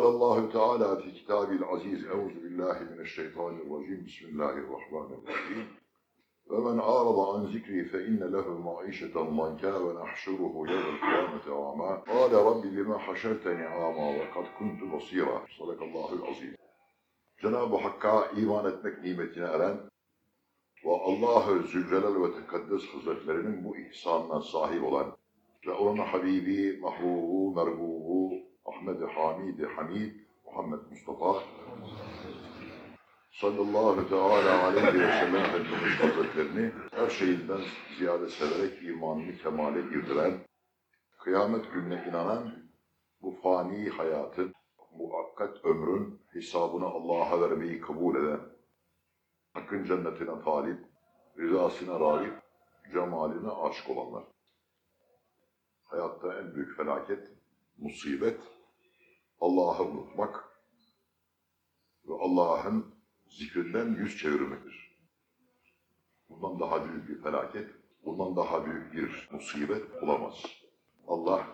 قال الله تعالى في كتابه العزيز أعوذ بالله من الشيطان الرجيم بسم الله الرحمن الرحيم ومن أعرض عن ذكري فإن له معيشة ضنكا ونحشره يوم القيامة أعمى قال رب لما حشرتني أعمى وقد كنت بصيرا صدق الله العظيم Cenab-ı Hakk'a iman etmek nimetine eren ve Allah-u Zülcelal ve Tekaddes Hazretlerinin bu ihsanına sahip olan ve onun Habibi, Mahbubu, Merbubu, Ahmet-i Hamid-i Hamid, Muhammed Mustafa sallallahu teala aleyhi ve sellem Efendimiz Hazretlerini her şeyinden ziyade severek imanını kemale girdiren, kıyamet gününe inanan bu fani hayatın, muakkat ömrün hesabını Allah'a vermeyi kabul eden, Hakkın cennetine talip, rızasına rağip, cemaline aşık olanlar. Hayatta en büyük felaket, musibet, Allah'ı unutmak ve Allah'ın zikrinden yüz çevirmektir. Bundan daha büyük bir felaket, bundan daha büyük bir musibet olamaz. Allah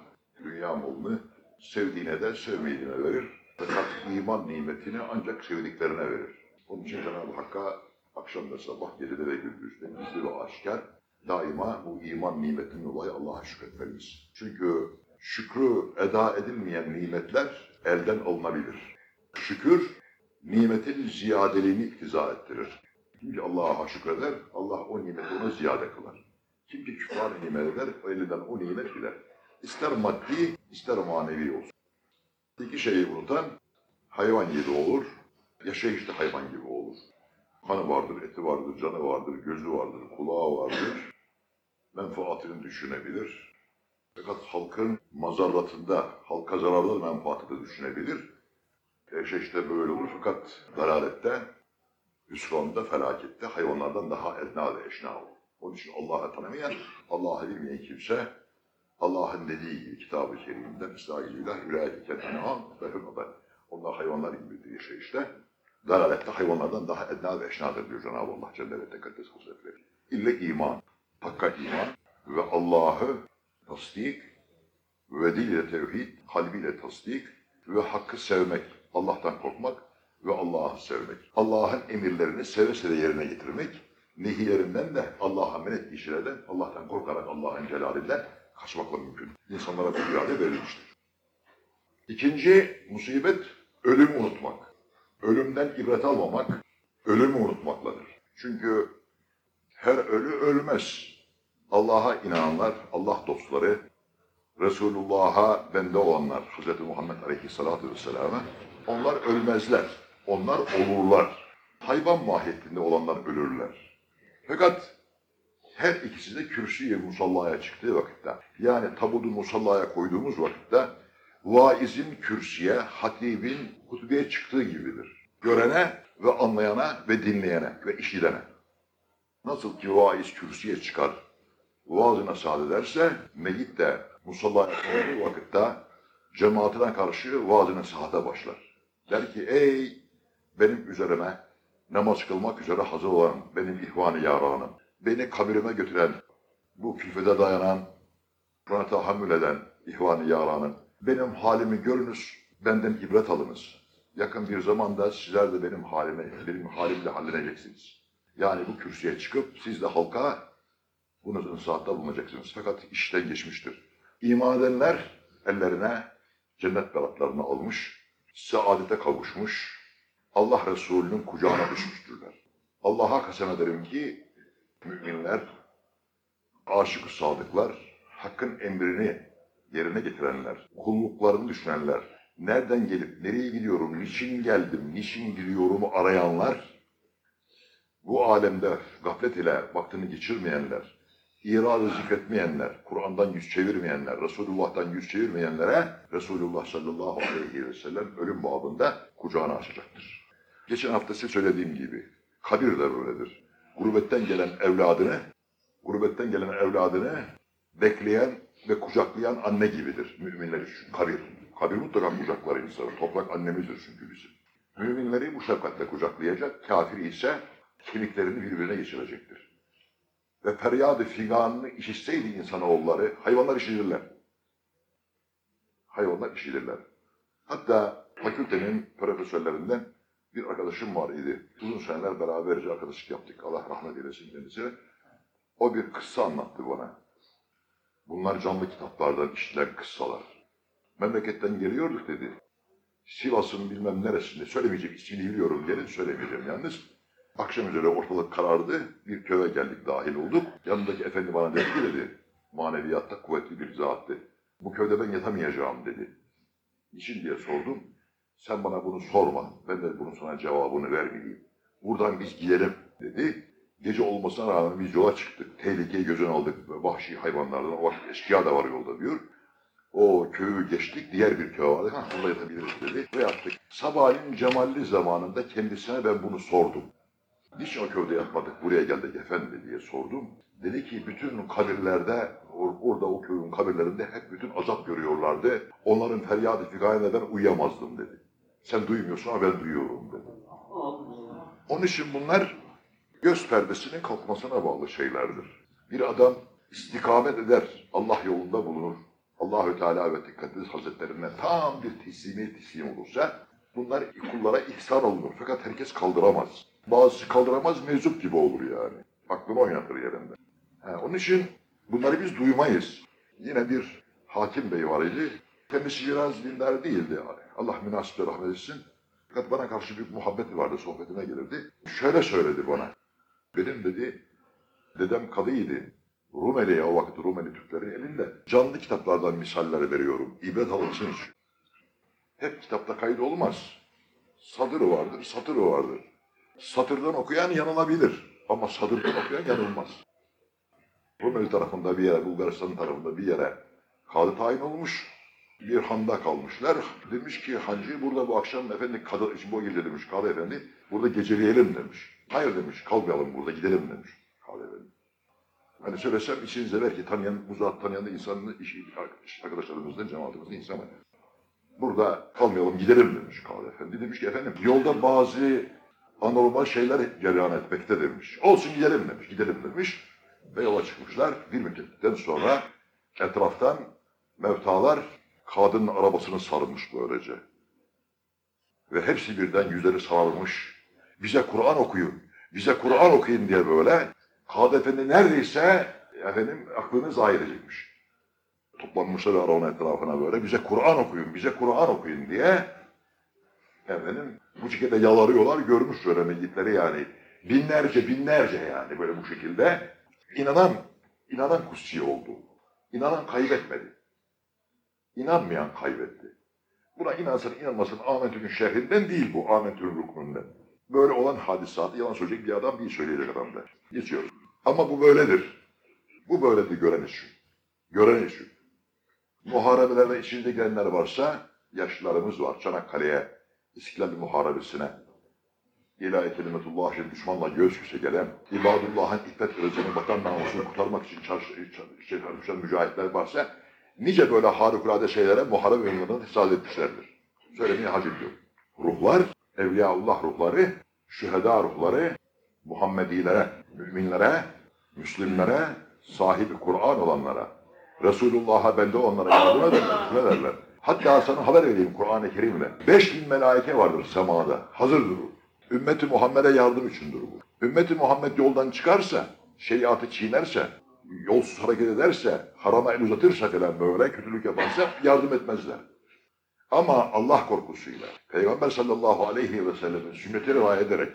dünya malını sevdiğine de sevmediğine verir. Fakat iman nimetini ancak sevdiklerine verir. Onun için Cenab-ı Hakk'a akşam ve sabah, gecede ve gündüzde gizli ve aşikar daima bu iman nimetinin dolayı Allah'a şükretmeliyiz. Çünkü şükrü eda edilmeyen nimetler elden alınabilir. Şükür, nimetin ziyadeliğini iktiza ettirir. Kim ki Allah'a şükreder, Allah o nimeti ona ziyade kılar. Kim ki küfran nimet eder, elinden o nimet gider. İster maddi, ister manevi olsun. İki şeyi unutan hayvan gibi olur, yaşayışta hayvan gibi olur. Kanı vardır, eti vardır, canı vardır, gözü vardır, kulağı vardır. Menfaatini düşünebilir. Fakat halkın mazarratında, halka zararlı menfaatı da düşünebilir. Yaşayışta böyle olur fakat dalalette, hüsranda, felakette hayvanlardan daha edna ve eşna olur. Onun için Allah'ı tanımayan, Allah'ı bilmeyen kimse Allah'ın dediği gibi kitab-ı kerimde Estağfirullah, Ülâike en'am ve hümmeber. Onlar hayvanlar gibidir yaşayışta. Dalalette hayvanlardan daha edna ve eşnadır diyor Cenab-ı Allah Celle ve Tekaddes Hazretleri. İlle iman, hakka iman ve Allah'ı tasdik ve diliyle tevhid, kalbiyle tasdik ve hakkı sevmek, Allah'tan korkmak ve Allah'ı sevmek. Allah'ın emirlerini seve seve yerine getirmek, nehilerinden de Allah'a men ettiği şeylerden Allah'tan korkarak Allah'ın celalinden kaçmakla mümkün. İnsanlara bu irade verilmiştir. İkinci musibet ölümü unutmak. Ölümden ibret almamak, ölümü unutmakladır. Çünkü her ölü ölmez. Allah'a inananlar, Allah dostları, Resulullah'a bende olanlar, Hz. Muhammed Aleyhisselatü Vesselam'a, onlar ölmezler, onlar olurlar. Hayvan mahiyetinde olanlar ölürler. Fakat her ikisi de kürsüye musallaya çıktığı vakitte, yani tabudu musallaya koyduğumuz vakitte, vaizin kürsüye, hatibin hutbeye çıktığı gibidir. Görene ve anlayana ve dinleyene ve işitene. Nasıl ki vaiz kürsüye çıkar, vaazına saat ederse, meyit de musallaya konduğu vakitte cemaatine karşı saate başlar. Der ki, ey benim üzerime namaz kılmak üzere hazır olan benim ihvan-ı yaranım, beni kabirime götüren, bu külfede dayanan, buna tahammül eden ihvan-ı yaranım, benim halimi görünüz, benden ibret alınız. Yakın bir zamanda sizler de benim halime, benim halimle halleneceksiniz. Yani bu kürsüye çıkıp siz de halka bunu insaatta bulunacaksınız. Fakat işten geçmiştir. İman edenler ellerine cennet beratlarını almış, saadete kavuşmuş, Allah Resulü'nün kucağına düşmüştürler. Allah'a kasem ederim ki müminler, aşık sadıklar, hakkın emrini yerine getirenler, kulluklarını düşünenler, nereden gelip nereye gidiyorum, niçin geldim, niçin gidiyorumu arayanlar, bu alemde gaflet ile vaktini geçirmeyenler, iradı zikretmeyenler, Kur'an'dan yüz çevirmeyenler, Resulullah'tan yüz çevirmeyenlere Resulullah sallallahu aleyhi ve sellem ölüm babında kucağını açacaktır. Geçen hafta size söylediğim gibi kabir de öyledir. Gurbetten gelen evladını, gurbetten gelen evladını bekleyen ve kucaklayan anne gibidir müminler için. Kabir. Kabir mutlaka kucaklar insanı. Toprak annemizdir çünkü bizim. Müminleri bu şefkatle kucaklayacak, kafir ise kemiklerini birbirine geçirecektir. Ve feryadı figanını işitseydi insanoğulları, hayvanlar işitirler. Hayvanlar işitirler. Hatta fakültenin profesörlerinden bir arkadaşım var idi. Uzun seneler beraberce arkadaşlık yaptık. Allah rahmet eylesin kendisine. O bir kıssa anlattı bana. Bunlar canlı kitaplardan işlenen kıssalar. Memleketten geliyorduk dedi. Sivas'ın bilmem neresinde, söylemeyeceğim ismini biliyorum diyelim, söylemeyeceğim yalnız. Akşam üzere ortalık karardı, bir köye geldik, dahil olduk. Yanındaki efendi bana dedi ki dedi, maneviyatta kuvvetli bir zattı. Bu köyde ben yatamayacağım dedi. Niçin diye sordum. Sen bana bunu sorma, ben de bunun sana cevabını vermeyeyim. Buradan biz gidelim dedi. Gece olmasına rağmen biz yola çıktık. Tehlikeyi gözüne aldık. Ve Vahşi hayvanlardan, vakit eşkıya da var yolda diyor. O köyü geçtik, diğer bir köy vardı. Ha, burada yatabiliriz dedi. Ve yattık. Sabahleyin cemalli zamanında kendisine ben bunu sordum. Niçin o köyde yatmadık, buraya geldik efendi diye sordum. Dedi ki bütün kabirlerde, or- orada o köyün kabirlerinde hep bütün azap görüyorlardı. Onların feryadı figayene ben uyuyamazdım dedi. Sen duymuyorsun ama ben duyuyorum dedi. Onun için bunlar göz perdesinin kalkmasına bağlı şeylerdir. Bir adam istikamet eder, Allah yolunda bulunur. Allahü Teala ve Tekaddes Hazretlerinden tam bir teslimiyet teslim olursa bunlar kullara ihsan olunur. Fakat herkes kaldıramaz. Bazısı kaldıramaz meczup gibi olur yani. Aklını oynatır yerinde. Ha, onun için bunları biz duymayız. Yine bir hakim bey var idi. Kendisi biraz dindar değildi. Allah münasiple rahmet etsin. Fakat bana karşı bir muhabbeti vardı, sohbetine gelirdi. Şöyle söyledi bana. Benim dedi, dedem kadıydı. Rumeli o vakit Rumeli Türklerin elinde. Canlı kitaplardan misaller veriyorum. İbret alınsın. Hep kitapta kayıt olmaz. Sadırı vardır, satırı vardır. Satırdan okuyan yanılabilir. Ama sadırdan okuyan yanılmaz. Rumeli tarafında bir yere, Bulgaristan tarafında bir yere kadı tayin olmuş. Bir handa kalmışlar. Demiş ki hancı burada bu akşam efendi kadı, bu gece demiş kadı efendi burada geceleyelim demiş. Hayır demiş kalmayalım burada gidelim demiş kadı efendi. Hani söylesem içinizde belki tanıyan, bu zat tanıyan da insanın işi, arkadaşlarımızdan, cemaatimizden insan var. Burada kalmayalım gidelim demiş kadı efendi. Demiş ki efendim yolda bazı anormal şeyler cereyan etmekte demiş. Olsun gidelim demiş, gidelim demiş. Ve yola çıkmışlar. Bir müddetten sonra etraftan mevtalar kadının arabasını sarmış böylece. Ve hepsi birden yüzleri sararmış. Bize Kur'an okuyun, bize Kur'an okuyun diye böyle. Kadı Efendi neredeyse efendim aklını zahir edecekmiş. Toplanmışlar arabanın etrafına böyle. Bize Kur'an okuyun, bize Kur'an okuyun diye efendim bu şekilde yalarıyorlar. Görmüş böyle meyyitleri yani. Binlerce binlerce yani böyle bu şekilde. İnanan, inanan kutsi oldu. İnanan kaybetmedi. İnanmayan kaybetti. Buna inansın inanmasın Ahmet'in şerhinden değil bu Ahmet'in ruknundan. Böyle olan hadisatı yalan söyleyecek bir adam değil söyleyecek adam da. Geçiyoruz. Ama bu böyledir. Bu böyledir gören için. Gören için. Muharebelerde içinde gelenler varsa yaşlılarımız var. Çanakkale'ye, İstiklal Muharebesi'ne, ilahi kelimetullah için düşmanla göz göze gelen, ibadullah'ın iffet rızını vatan namusunu kurtarmak için çarşı, şey, çalışan mücahitler varsa, nice böyle harikulade şeylere muharebe yollarını tesad etmişlerdir. Söylemeye hacim yok. Ruhlar, Evliyaullah ruhları, şüheda ruhları, Muhammedilere, müminlere, Müslümlere, sahibi Kur'an olanlara, Resulullah'a bende onlara yardım ederler, derler. Hatta sana haber vereyim Kur'an-ı Kerim'le. Beş bin melaike vardır semada, hazırdır bu. Ümmeti Muhammed'e yardım içindir bu. Ümmeti Muhammed yoldan çıkarsa, şeriatı çiğnerse, yolsuz hareket ederse, harama el uzatırsa falan böyle kötülük yaparsa yardım etmezler. Ama Allah korkusuyla, Peygamber sallallahu aleyhi ve sellemin sünneti rivayet ederek,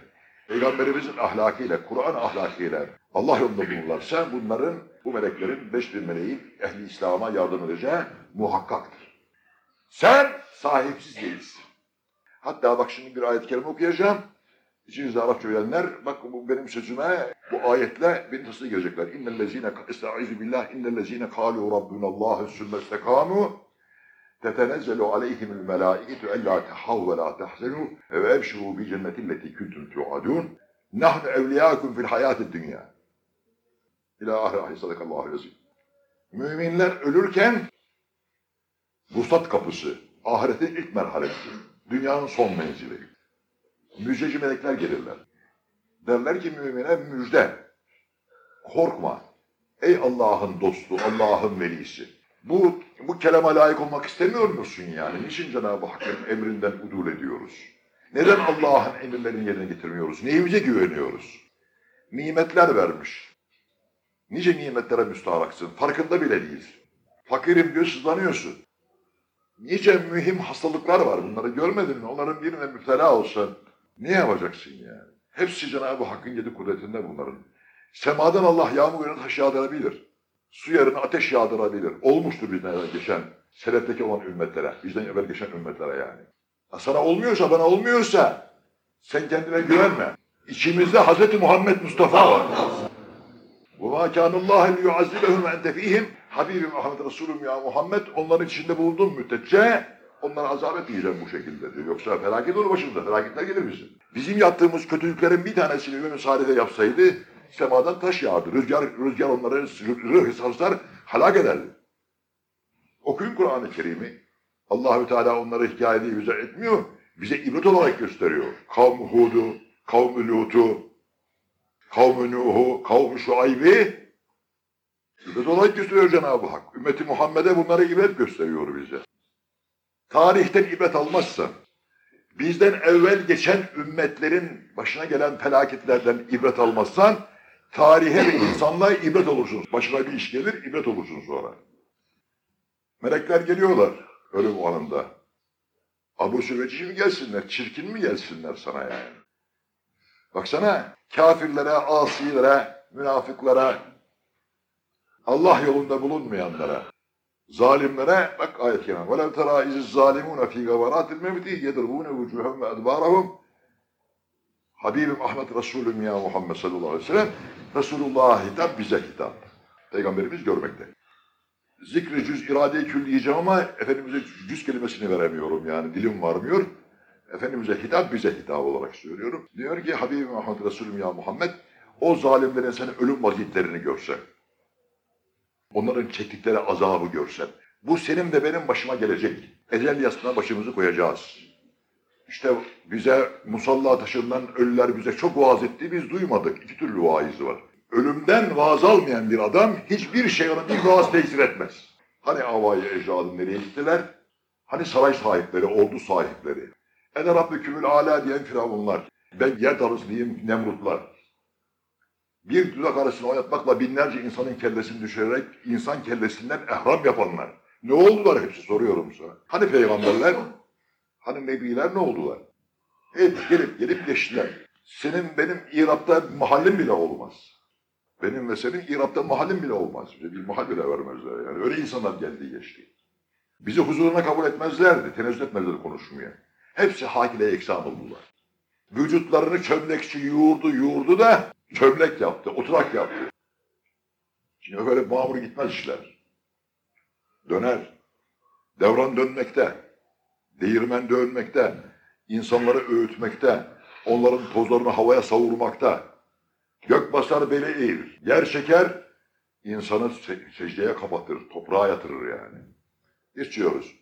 Peygamberimizin ahlakıyla, Kur'an ahlakıyla Allah yolunda bulunurlarsa bunların, bu meleklerin, beş bin meleğin ehli İslam'a yardım edeceği muhakkaktır. Sen sahipsiz değilsin. Hatta bak şimdi bir ayet-i kerime okuyacağım. İçinizde Arapça bilenler, bak bu benim sözüme bu ayetle beni tasdik gelecekler. İnnellezine, estaizu billah, innellezine kâlu rabbunallâhu sümme istekâmu tetenezzelu aleyhimul melâiketu ellâ tehav ve lâ tehzenû ve ebşirû bi cennetilleti kuntum tu'adûn nahnu evliyâkum fil hayâtid dünya. İlâ ahir ahir sadakallahu yazim. Müminler ölürken vuslat kapısı, ahiretin ilk merhalesi, dünyanın son menzili. Müjdeci melekler gelirler. Derler ki mümine müjde. Korkma. Ey Allah'ın dostu, Allah'ın velisi. Bu, bu kelama layık olmak istemiyor musun yani? Niçin Cenab-ı Hakk'ın emrinden udul ediyoruz? Neden Allah'ın emirlerini yerine getirmiyoruz? Neyimize güveniyoruz? Nimetler vermiş. Nice nimetlere müstaharaksın. Farkında bile değilsin. Fakirim diyor sızlanıyorsun Nice mühim hastalıklar var. Bunları görmedin mi? Onların birine müptela olsan ne yapacaksın yani? Hepsi Cenab-ı Hakk'ın yedi kudretinde bunların. Semadan Allah yağmur yerine taş yağdırabilir. Su yerine ateş yağdırabilir. Olmuştur bizden evvel geçen, selefteki olan ümmetlere, bizden evvel geçen ümmetlere yani. Ha sana olmuyorsa, bana olmuyorsa sen kendine güvenme. İçimizde Hz. Muhammed Mustafa var. وَمَا كَانَ اللّٰهِ لِيُعَزِّبَهُمْ اَنْتَ ف۪يهِمْ Habibim Ahmet Resulüm ya Muhammed onların içinde bulunduğum müddetçe onlara azap etmeyeceğim bu şekilde diyor. Yoksa felaket olur başımıza. Felaketler gelir bizim. Bizim yaptığımız kötülüklerin bir tanesini Ümüm Salih'de yapsaydı semadan taş yağdı. Rüzgar, rüzgar onları rıh sarsar, halak ederdi. Okuyun Kur'an-ı Kerim'i. Allahü Teala onları hikaye diye bize etmiyor. Bize ibret olarak gösteriyor. Kavm-ı Hud'u, kavm-ı Lut'u, kavm-ı Nuh'u, kavm-ı Şuayb'i ibret olarak gösteriyor Cenab-ı Hak. Ümmeti Muhammed'e bunları ibret gösteriyor bize. Tarihten ibret almazsa, bizden evvel geçen ümmetlerin başına gelen felaketlerden ibret almazsan, tarihe ve insanlığa ibret olursun. Başına bir iş gelir, ibret olursun sonra. Melekler geliyorlar ölüm anında. Abu Süveci mi gelsinler, çirkin mi gelsinler sana yani? Baksana kafirlere, asilere, münafıklara, Allah yolunda bulunmayanlara, zalimlere bak ayet-i kerim. وَلَوْ تَرَى اِذِ الظَّالِمُونَ ف۪ي غَوَرَاتِ الْمَوْتِ يَدْرُبُونَ وُجُوهَمْ وَاَدْبَارَهُمْ Habibim Ahmet Resulüm ya Muhammed sallallahu aleyhi ve sellem Resulullah hitap bize hitap. Peygamberimiz görmekte. Zikri cüz irade-i kül diyeceğim ama Efendimiz'e cüz kelimesini veremiyorum yani dilim varmıyor. Efendimiz'e hitap bize hitap olarak söylüyorum. Diyor ki Habibim Ahmet Resulüm ya Muhammed o zalimlerin senin ölüm vakitlerini görsen. Onların çektikleri azabı görsen. Bu senin de benim başıma gelecek. Ecel yasına başımızı koyacağız. İşte bize musalla taşından ölüler bize çok vaaz etti, biz duymadık. İki türlü vaiz var. Ölümden vaaz almayan bir adam hiçbir şey ona bir vaaz tesir etmez. Hani avayı ecdadım nereye gittiler? Hani saray sahipleri, ordu sahipleri. Ene Rabbükümül Ala diyen firavunlar. Ben yer tanrısıyım Nemrutlar. Bir dudak arasını oynatmakla binlerce insanın kellesini düşürerek insan kellesinden ehram yapanlar. Ne oldular hepsi soruyorum sana. Hani peygamberler? Hani nebiler ne oldular? Hep gelip gelip geçtiler. Senin benim İrab'da mahallim bile olmaz. Benim ve senin İrab'da mahallim bile olmaz. Bize bir mahal bile vermezler yani. Öyle insanlar geldi geçti. Bizi huzuruna kabul etmezlerdi. Tenezzül etmezler konuşmaya. Hepsi hakile eksan oldular. Vücutlarını çömlekçi yoğurdu yoğurdu da çömlek yaptı, oturak yaptı. Şimdi öyle mamur gitmez işler. Döner. Devran dönmekte. Değirmen dönmekte. insanları öğütmekte. Onların tozlarını havaya savurmakta. Gök basar beli eğir. Yer çeker, insanı se- secdeye kapatır, toprağa yatırır yani. Geçiyoruz.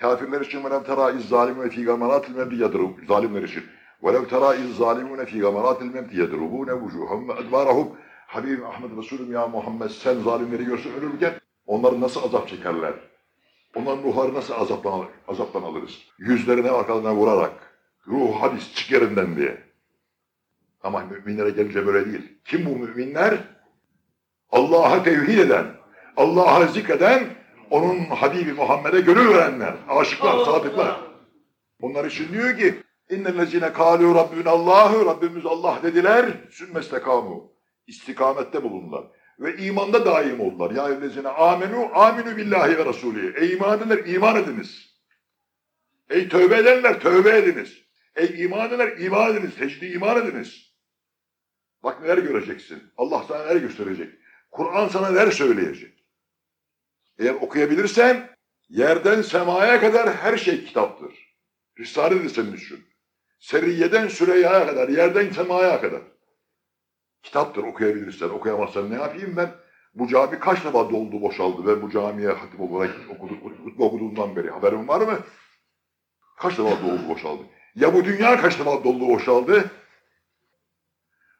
Kafirler için velem tera iz zalimune fî gamaratil mevdi yadrubu. Zalimler için. Tera iz zalimune fî gamaratil mevdi yadrubune vucuhum ve edbarahum. Habibim Ahmet Resulüm ya Muhammed sen zalimleri görsün ölürken onları nasıl azap çekerler? Onların ruhları nasıl azaptan, azaptan alırız? Yüzlerine arkalarına vurarak. Ruh hadis çık yerinden diye. Ama müminlere gelince böyle değil. Kim bu müminler? Allah'a tevhid eden, Allah'a zikreden, onun Habibi Muhammed'e gönül verenler, aşıklar, sadıklar. Onlar için diyor ki, İnnellezine kâlû Rabbünallâhu, Rabbimiz Allah dediler, sümmestekamu. İstikamette bulundular. Ve imanda daim oldular. Ya evlezine amenu, aminu billahi ve Resulü. Ey iman edenler, iman ediniz. Ey tövbe edenler, tövbe ediniz. Ey iman edenler, iman ediniz. Secde iman ediniz. Bak neler göreceksin. Allah sana neler gösterecek. Kur'an sana neler söyleyecek. Eğer okuyabilirsen yerden semaya kadar her şey kitaptır. Risale de senin düşün. Seriyeden Süreyya'ya kadar, yerden semaya kadar. Kitaptır okuyabilirsen. Okuyamazsan ne yapayım ben? Bu cami kaç defa doldu boşaldı ve bu camiye hatip olarak okuduk, hutbe okuduğundan beri haberin var mı? Kaç defa doldu boşaldı? Ya bu dünya kaç defa doldu boşaldı?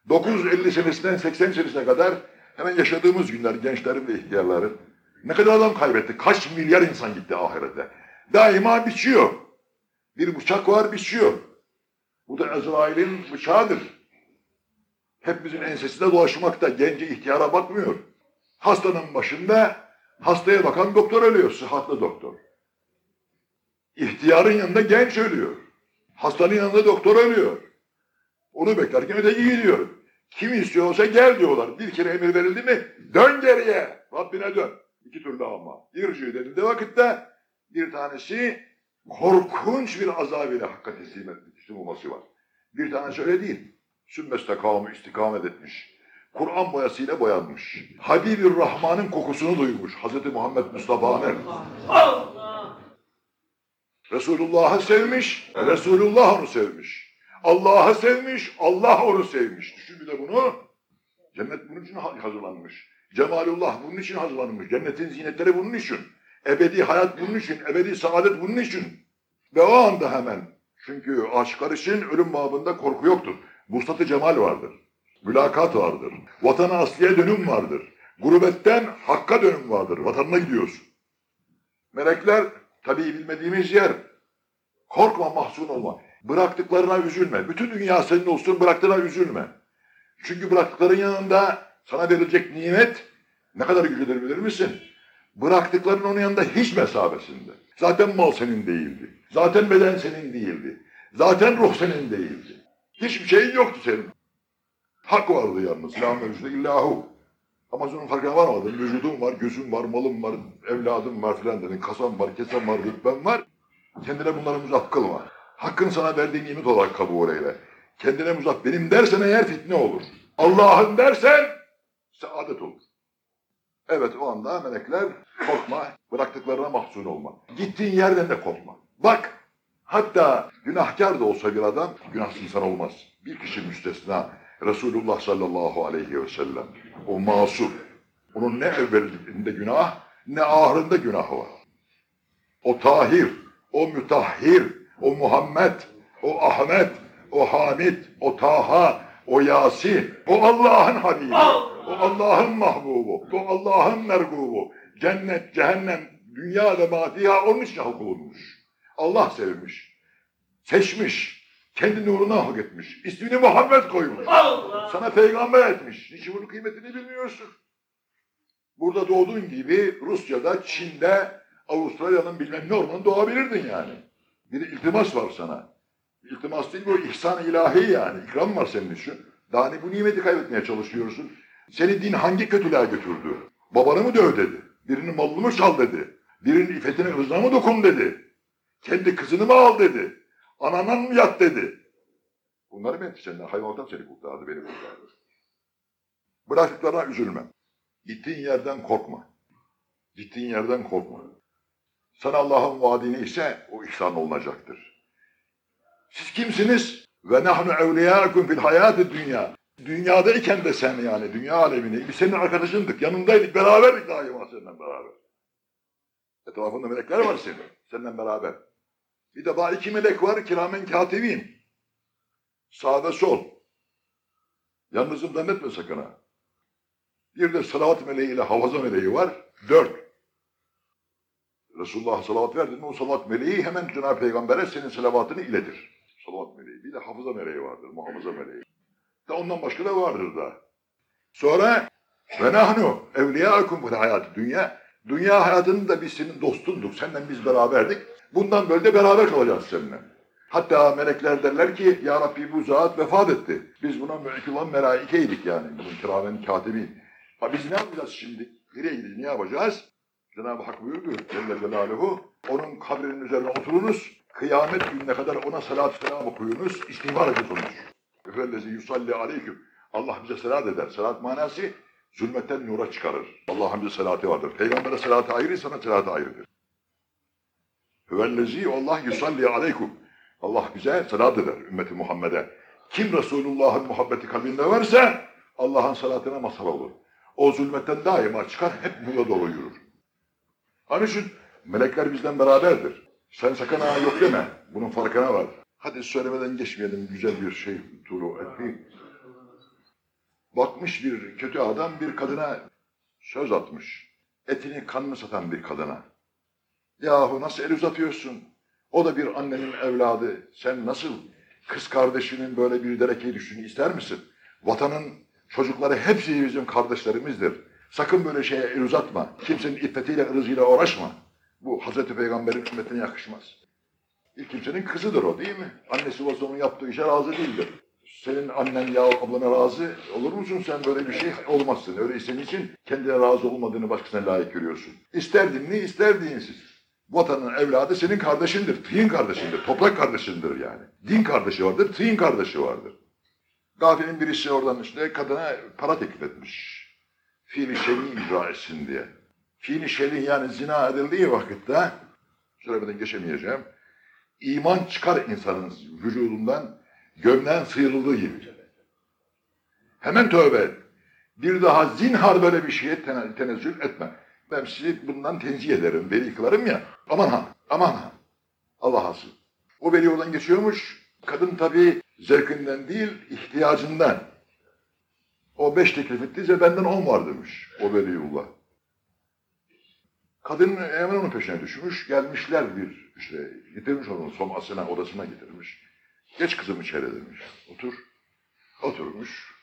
950 senesinden 80 senesine kadar hemen yaşadığımız günler gençlerin ve ihtiyarların Ne kadar adam kaybetti? Kaç milyar insan gitti ahirete? Daima biçiyor. Bir bıçak var biçiyor. Bu da Ezrail'in bıçağıdır. Hepimizin ensesinde dolaşmakta. Gence ihtiyara bakmıyor. Hastanın başında hastaya bakan doktor ölüyor. Sıhhatli doktor. İhtiyarın yanında genç ölüyor. Hastanın yanında doktor ölüyor. Onu beklerken öteki gidiyor. Kim istiyorsa gel diyorlar. Bir kere emir verildi mi dön geriye. Rabbine dön. İki türlü ama. İrci denildi vakitte bir tanesi korkunç bir azab ile hakka teslim etmiş olması var. Bir tanesi öyle değil. Sümmestekamu istikamet etmiş. Kur'an boyasıyla boyanmış. Habibir Rahman'ın kokusunu duymuş. Hz. Muhammed Mustafa'nın. Resulullah'ı sevmiş, Resulullah onu sevmiş. Allah'ı sevmiş, Allah onu sevmiş. Düşün bir de bunu. Cennet bunun için ha- hazırlanmış. Cemalullah bunun için hazırlanmış. Cennetin zinetleri bunun için. Ebedi hayat bunun için. Ebedi saadet bunun için. Ve o anda hemen. Çünkü aşklar için ölüm babında korku yoktur. Vuslat-ı cemal vardır. Mülakat vardır. Vatana asliye dönüm vardır. Gurbetten hakka dönüm vardır. Vatanına gidiyorsun. Melekler tabii bilmediğimiz yer. Korkma mahzun olma. Bıraktıklarına üzülme. Bütün dünya senin olsun bıraktığına üzülme. Çünkü bıraktıkların yanında sana verilecek nimet ne kadar güçlüdür bilir misin? Bıraktıkların onun yanında hiç mesabesinde. Zaten mal senin değildi. Zaten beden senin değildi. Zaten ruh senin değildi. Hiçbir şeyin yoktu senin. Hak vardı yalnız. La mevcude illahu. Ama sonun farkına varmadın. Vücudum var, gözüm var, malım var, evladım var filan dedin. Kasam var, kesem var, rütbem var. Kendine bunları muzaf kılma. Hakkın sana verdiği nimet olarak kabul eyle. Kendine muzaf benim dersen eğer fitne olur. Allah'ın dersen saadet olur. Evet o anda melekler korkma, bıraktıklarına mahzun olma. Gittiğin yerden de korkma. Bak hatta günahkar da olsa bir adam günahsız insan olmaz. Bir kişi müstesna. Resulullah sallallahu aleyhi ve sellem. O masum. Onun ne evvelinde günah ne ahırında günahı var. O tahir, o mütahhir, o Muhammed, o Ahmet, o Hamid, o Taha, o Yasin, o Allah'ın Habibi, o Allah'ın mahbubu, o Allah'ın mergubu. Cennet, cehennem, dünya ve madiha onun için hak olunmuş. Allah sevmiş, seçmiş, kendi nuruna hak etmiş, ismini Muhammed koymuş. Allah! Sana peygamber etmiş. Niçin bunun kıymetini bilmiyorsun? Burada doğduğun gibi Rusya'da, Çin'de, Avustralya'nın bilmem ne ormanı doğabilirdin yani. Bir iltimas var sana. İltimas değil bu ihsan ilahi yani. İkram var senin için. Daha ne bu nimeti kaybetmeye çalışıyorsun? Seni din hangi kötülüğe götürdü? Babanı mı döv dedi? Birinin malını mı çal dedi? Birinin iffetine ırzına mı dokun dedi? Kendi kızını mı al dedi? Ananan mı yat dedi? Bunları ben senden hayvandan seni kurtardı, beni kurtardı. Bıraktıklarına üzülme. Gittiğin yerden korkma. Gittiğin yerden korkma. Sana Allah'ın vaadini ise o ihsan olunacaktır. Siz kimsiniz? Ve nahnu evliyâkum fil hayâti dünya. Dünyadayken de sen yani dünya alemini, biz senin arkadaşındık, yanındaydık, beraberdik daima seninle beraber. Etrafında melekler var senin, seninle beraber. Bir de daha iki melek var, kiramen katibin. Sağ ve sol. Yalnızım zannetme sakın ha. Bir de salavat meleği ile havaza meleği var. Dört. Resulullah salavat verdi mi o salavat meleği hemen Cenab-ı Peygamber'e senin salavatını iletir. Salavat meleği. Bir de hafıza meleği vardır. Muhafaza meleği. Da ondan başka da vardır da. Sonra ve nahnu evliyâkum fil hayatı dünya. Dünya hayatında biz senin dostunduk. Senden biz beraberdik. Bundan böyle de beraber kalacağız seninle. Hatta melekler derler ki Ya Rabbi bu zat vefat etti. Biz buna melek olan melaikeydik yani. Bunun kiramen katibi. Ha biz ne yapacağız şimdi? Nereye gideceğiz? Ne yapacağız? Cenab-ı Hak buyurdu Celle Celaluhu. Onun kabrinin üzerine oturunuz. Kıyamet gününe kadar ona salatü selam okuyunuz. İstiğfar ediyorsunuz. Efendisi yusalli aleyküm. Allah bize salat eder. Salat manası zulmetten nura çıkarır. Allah'ın bize salatı vardır. Peygamber'e salatı ayrı, sana salatı ayrıdır. Hüvellezi Allah yusalli aleykum. Allah bize salat eder ümmeti Muhammed'e. Kim Resulullah'ın muhabbeti kalbinde varsa Allah'ın salatına mazhar olur. O zulmetten daima çıkar, hep nura doğru yürür. Onun için melekler bizden beraberdir. Sen sakın ha yok deme. Bunun farkına var. Hadi söylemeden geçmeyelim güzel bir şey turu etmeyin. Bakmış bir kötü adam bir kadına söz atmış. etini kanını satan bir kadına. Yahu nasıl el uzatıyorsun? O da bir annenin evladı. Sen nasıl kız kardeşinin böyle bir derekeye düştüğünü ister misin? Vatanın çocukları hepsi bizim kardeşlerimizdir. Sakın böyle şeye el uzatma. Kimsenin iffetiyle, ırzıyla uğraşma. Bu Hazreti Peygamber'in ümmetine yakışmaz. İlk kimsenin kızıdır o değil mi? Annesi babası onun yaptığı işe razı değildir. Senin annen ya ablana razı olur musun sen böyle bir şey? Olmazsın. Öyle senin için kendine razı olmadığını başkasına layık görüyorsun. İster dinli ister dinsiz. Vatanın evladı senin kardeşindir. Tıyın kardeşindir. Toprak kardeşindir yani. Din kardeşi vardır, tıyın kardeşi vardır. Gafilin birisi oradan işte kadına para teklif etmiş. Fiili şer'i icra etsin diye. Fiili şer'i yani zina edildiği vakitte, söylemeden geçemeyeceğim, iman çıkar insanın vücudundan, gömleğin sıyrıldığı gibi. Hemen tövbe et. Bir daha zinhar böyle bir şeye tene- tenezzül etme. Ben sizi bundan tenzih ederim, beri kılarım ya. Aman ha, aman ha. Allah hasıl. O beri yoldan geçiyormuş. Kadın tabii zevkinden değil, ihtiyacından. O beş teklif ettiyse benden on var demiş o Veliullah. Kadın hemen onun peşine düşmüş. Gelmişler bir işte getirmiş onu somasına odasına getirmiş. Geç kızım içeri demiş. Otur. Oturmuş.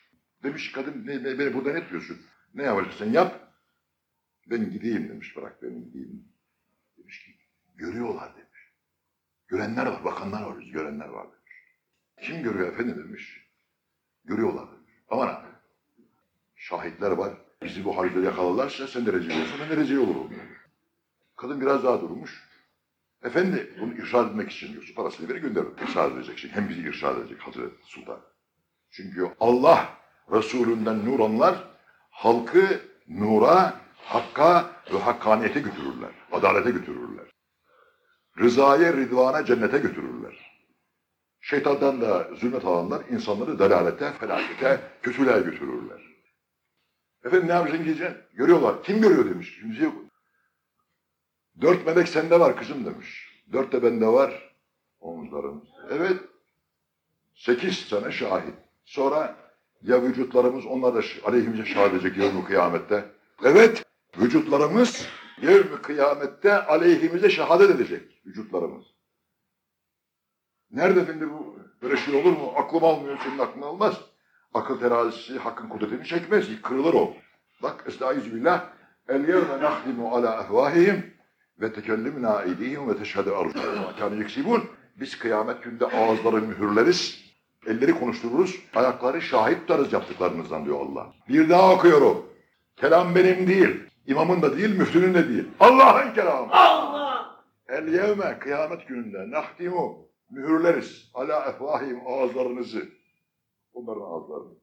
Demiş kadın ne, ne- beni burada ne yapıyorsun? Ne yapacaksın yap. Ben gideyim demiş. Bırak ben gideyim. Demiş ki görüyorlar demiş. Görenler var, bakanlar var, görenler var demiş. Kim görüyor efendim demiş. Görüyorlar demiş. Aman ha. Şahitler var. Bizi bu halde yakalarlarsa sen de rezil olursun, ben de rezil olurum. demiş. Kadın biraz daha durmuş. Efendi bunu irşad etmek için diyorsun. Parasını veri gönder. İrşad edecek şey. Hem bizi irşad edecek Hazreti Sultan. Çünkü Allah Resulünden nur anlar, halkı nura, hakka ve hakkaniyete götürürler. Adalete götürürler. Rızaya, ridvana, cennete götürürler. Şeytandan da zulmet alanlar insanları dalalete, felakete, kötülüğe götürürler. Efendim ne yapacaksın gideceksin? Görüyorlar. Kim görüyor demiş. Kimse yok. Dört melek sende var kızım demiş. Dört de bende var. Omuzlarım. Evet. Sekiz tane şahit. Sonra ya vücutlarımız onlar da aleyhimize şahit edecek yevmi kıyamette. Evet. Vücutlarımız yevmi kıyamette aleyhimize şehadet edecek vücutlarımız. Nerede efendi bu? Böyle şey olur mu? Aklım almıyor, senin aklın almaz. Akıl terazisi hakkın kudretini çekmez, kırılır o. Bak, estaizu billah. El yevme nahdimu ala ehvahihim ve tekellimna eydihim ve teşhede arzuhum kâne yeksibun. Biz kıyamet günde ağızları mühürleriz, elleri konuştururuz, ayakları şahit tutarız yaptıklarınızdan diyor Allah. Bir daha okuyorum. Kelam benim değil, imamın da değil, müftünün de değil. Allah'ın kelamı. Allah! El yevme kıyamet gününde nahtimu mühürleriz ala efvahim ağızlarınızı. Onların ağızlarını.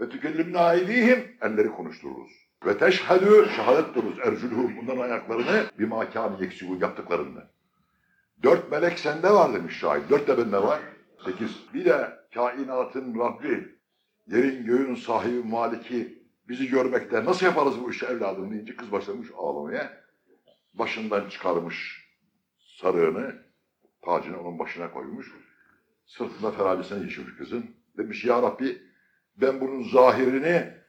Ve tükellimne aydihim elleri konuştururuz. Ve teşhedü şehadet dururuz ercülhum bunların ayaklarını bir makam yeksibun yaptıklarını. Dört melek sende var demiş şahit. Dört de bende var. Sekiz. Bir de kainatın Rabbi, yerin göğün sahibi maliki bizi görmekte nasıl yaparız bu işi evladım deyince kız başlamış ağlamaya başından çıkarmış sarığını, tacını onun başına koymuş. Sırtında feralisine geçirmiş kızın. Demiş ya Rabbi ben bunun zahirini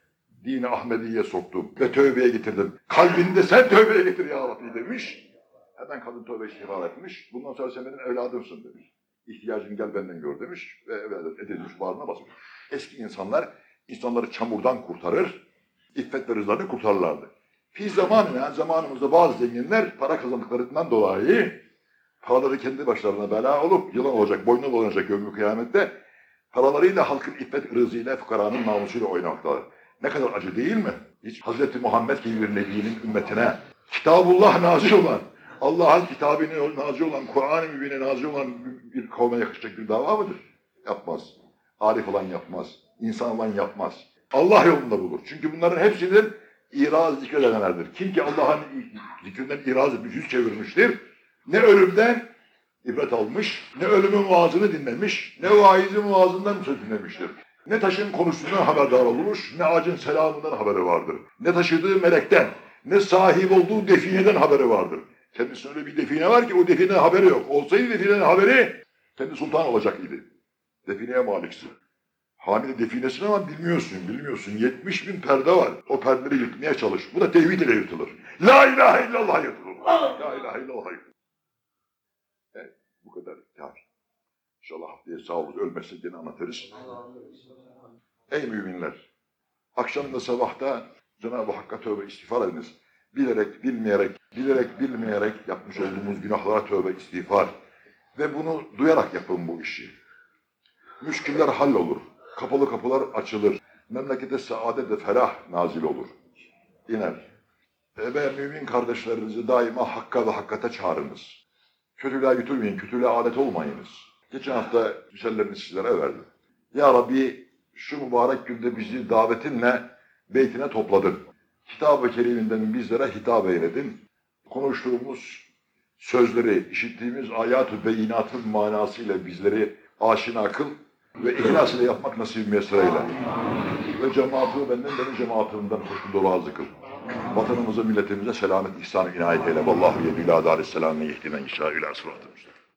dini Ahmediye soktum ve tövbeye getirdim. Kalbini de sen tövbeye getir ya Rabbi demiş. Hemen kadın tövbe istiğfar etmiş. Bundan sonra sen benim evladımsın demiş. İhtiyacın gel benden gör demiş ve evladım edilmiş bağrına basmış. Eski insanlar insanları çamurdan kurtarır, iffet ve rızlarını kurtarırlardı. Fi zamanına, zamanımızda bazı zenginler para kazandıklarından dolayı paraları kendi başlarına bela olup yılan olacak, boynuna dolanacak gömü kıyamette paralarıyla halkın iffet rızıyla, fukaranın namusuyla oynamaktalar. Ne kadar acı değil mi? Hiç Hazreti Muhammed gibi bir nebinin ümmetine Kitabullah nazil olan, Allah'ın kitabine nazil olan, Kur'an-ı Mübin'e nazil olan bir kavme yakışacak bir dava mıdır? Yapmaz. Arif olan yapmaz. İnsan olan yapmaz. Allah yolunda bulur. Çünkü bunların hepsinin iraz zikredenlerdir. Kim ki Allah'ın zikrinden iraz etmiş, yüz çevirmiştir. Ne ölümden ibret almış, ne ölümün vaazını dinlemiş, ne vaizin vaazından söz dinlemiştir. Ne taşın konuştuğundan haberdar olmuş, ne ağacın selamından haberi vardır. Ne taşıdığı melekten, ne sahip olduğu defineden haberi vardır. Kendisinin öyle bir define var ki o defineden haberi yok. Olsaydı definenin haberi kendi sultan olacak idi. Defineye maliksin. Hamile definesin ama bilmiyorsun, bilmiyorsun. 70 bin perde var. O perdeleri yırtmaya çalış. Bu da tevhid ile yırtılır. La ilahe illallah yırtılır. La ilahe illallah yırtılır. Evet, bu kadar kâfi. İnşallah haftaya sağ olun ölmezse gene anlatırız. Ey müminler! Akşamda sabahta Cenab-ı Hakk'a tövbe istiğfar ediniz. Bilerek, bilmeyerek, bilerek, bilmeyerek yapmış olduğumuz günahlara tövbe istiğfar. Ve bunu duyarak yapın bu işi. Müşkiller hallolur. Kapalı kapılar açılır. Memlekete saadet ve ferah nazil olur. İner. Ve mümin kardeşlerinizi daima hakka ve hakikate çağırınız. Kötülüğe götürmeyin, kötülüğe adet olmayınız. Geçen hafta misallerini sizlere verdim. Ya Rabbi şu mübarek günde bizi davetinle beytine topladın. Kitab-ı Kerim'inden bizlere hitap eyledin. Konuştuğumuz sözleri, işittiğimiz ayat-ı beyinatın manasıyla bizleri aşina kıl ve ihlas ile yapmak nasip müyesser eyle. Ve cemaatimi benden, benim cemaatimden hoşnut dolu azı kıl. Vatanımıza, milletimize selamet, ihsan, inayet eyle. Vallahu yedü ila darisselam ve yehdime inşa ila sıratı.